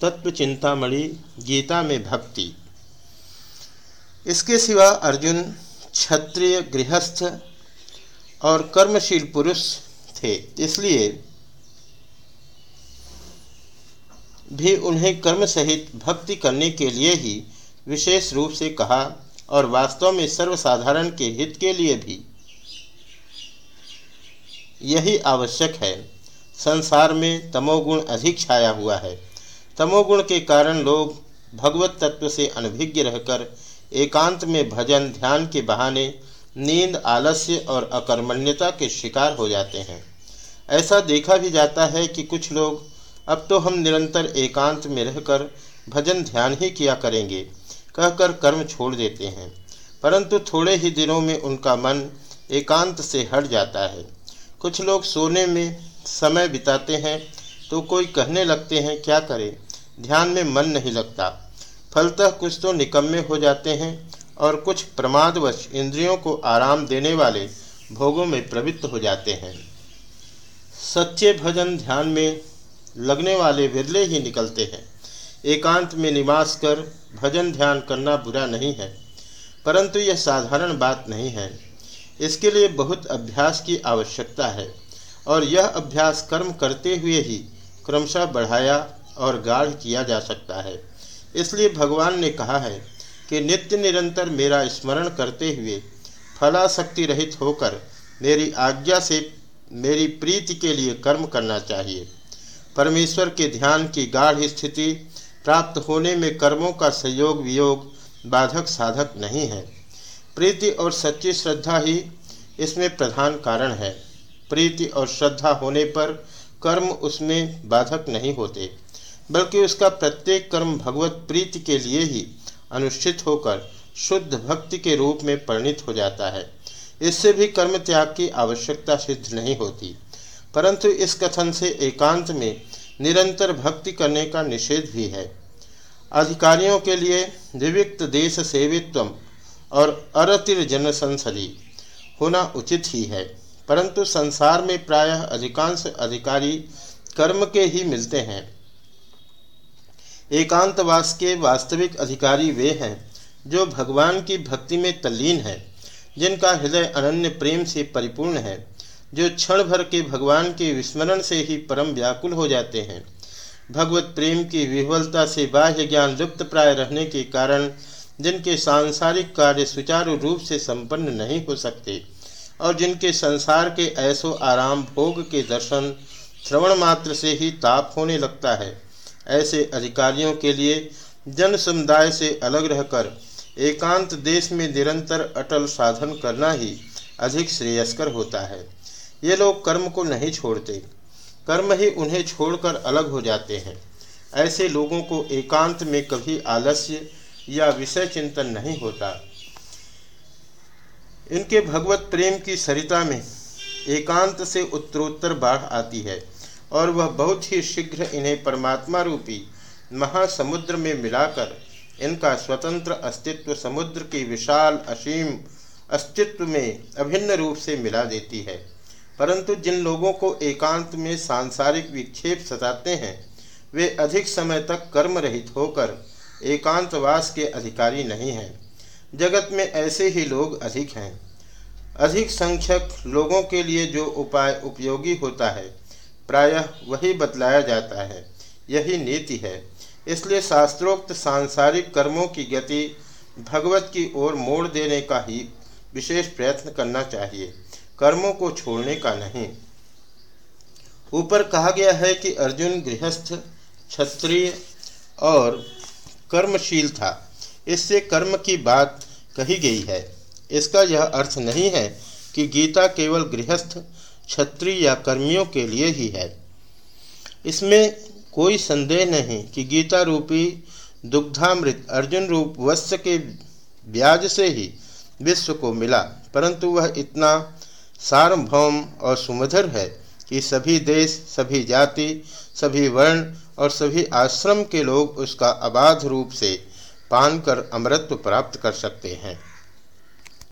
तत्व चिंतामणि गीता में भक्ति। इसके सिवा अर्जुन क्षत्रिय गृहस्थ और कर्मशील पुरुष थे, इसलिए भी उन्हें कर्म सहित भक्ति करने के लिए ही विशेष रूप से कहा और वास्तव में सर्वसाधारण के हित के लिए भी। यही आवश्यक है। संसार में तमोगुण अधिक छाया हुआ है। तमोगुण के कारण लोग भगवत तत्व से अनभिज्ञ रहकर एकांत में भजन, ध्यान के बहाने, नींद, आलस्य और अकर्मण्यता के शिकार हो जाते हैं। ऐसा देखा भी जाता है कि कुछ लोग, अब तो हम निरंतर एकांत में रहकर भजन, ध्यान ही किया करेंगे कहकर कर्म छोड़ देते हैं। परंतु थोड़े ही दिनों में उनका मन एकांत से हट जाता है। कुछ लोग सोने में समय बिताते हैं तो कोई कहने लगते हैं, क्या करें? ध्यान में मन नहीं लगता। फलतः कुछ तो निकम्मे हो जाते हैं और कुछ प्रमादवश इंद्रियों को आराम देने वाले भोगों में प्रवृत्त हो जाते हैं। सच्चे भजन ध्यान में लगने वाले विरले ही निकलते हैं। एकांत में निवास कर भजन ध्यान करना बुरा नहीं है, परंतु यह साधारण बात नहीं है। इसके लिए बहुत अभ्यास की आवश्यकता है और यह अभ्यास कर्म करते हुए ही क्रमशः बढ़ाया और गाढ़ किया जा सकता है। इसलिए भगवान ने कहा है कि नित्य निरंतर मेरा स्मरण करते हुए फलाशक्ति रहित होकर मेरी आज्ञा से मेरी प्रीति के लिए कर्म करना चाहिए। परमेश्वर के ध्यान की गाढ़ स्थिति प्राप्त होने में कर्मों का संयोग वियोग बाधक साधक नहीं है। प्रीति और सच्ची श्रद्धा ही इसमें प्रधान कारण है। प्रीति और श्रद्धा होने पर कर्म उसमें बाधक नहीं होते। बल्कि उसका प्रत्येक कर्म भगवत प्रीति के लिए ही अनुष्ठित होकर शुद्ध भक्ति के रूप में परिणित हो जाता है। इससे भी कर्म त्याग की आवश्यकता सिद्ध नहीं होती। परंतु इस कथन से एकांत में निरंतर भक्ति करने का निषेध भी है। अधिकारियों के लिए विविक्त देश सेवित्व और अरतिर जन संसदी होना उचित ही है। परंतु संसार में प्रायः अधिकांश अधिकारी कर्म के ही मिलते हैं। एकांतवास के वास्तविक अधिकारी वे हैं, जो भगवान की भक्ति में तल्लीन है, जिनका हृदय अनन्य प्रेम से परिपूर्ण है, जो क्षण भर के भगवान के विस्मरण से ही परम व्याकुल हो जाते हैं। भगवत प्रेम की विह्वलता से बाह्य ज्ञान लुप्त प्राय रहने के कारण जिनके सांसारिक कार्य सुचारू रूप से संपन्न नहीं हो सकते, और जिनके संसार के ऐसो आराम भोग के दर्शन श्रवण मात्र से ही ताप होने लगता है। ऐसे अधिकारियों के लिए जन समुदाय से अलग रहकर एकांत देश में निरंतर अटल साधन करना ही अधिक श्रेयस्कर होता है। ये लोग कर्म को नहीं छोड़ते, कर्म ही उन्हें छोड़कर अलग हो जाते हैं। ऐसे लोगों को एकांत में कभी आलस्य या विषय चिंतन नहीं होता। इनके भगवत प्रेम की सरिता में एकांत से उत्तरोत्तर बाढ़ आती है। और वह बहुत ही शीघ्र इन्हें परमात्मा रूपी महासमुद्र में मिलाकर इनका स्वतंत्र अस्तित्व समुद्र की विशाल, असीम अस्तित्व में अभिन्न रूप से मिला देती है। परंतु जिन लोगों को एकांत में सांसारिक विक्षेप सताते हैं, वे अधिक समय तक कर्म रहित होकर एकांतवास के अधिकारी नहीं हैं। जगत में ऐसे ही लोग अधिक हैं। अधिक संख्यक लोगों के लिए जो उपाय उपयोगी होता है प्रायः वही बतलाया जाता है। यही नीति है। इसलिए शास्त्रोक्त सांसारिक कर्मों की गति भगवत की ओर मोड़ देने का ही विशेष प्रयत्न करना चाहिए। कर्मों को छोड़ने का नहीं। ऊपर कहा गया है कि अर्जुन गृहस्थ, क्षत्रिय और कर्मशील था। इससे कर्म की बात कही गई है। इसका यह अर्थ नहीं है कि गीता केवल गृहस्थ क्षत्रिय या कर्मियों के लिए ही है। इसमें कोई संदेह नहीं कि गीता रूपी दुग्धामृत अर्जुन रूप वत्स के ब्याज से ही विश्व को मिला, परंतु वह इतना सार्वभौम और सुमधुर है कि सभी देश, सभी जाति, सभी वर्ण और सभी आश्रम के लोग उसका अबाध रूप से पान कर अमृत्व प्राप्त कर सकते हैं।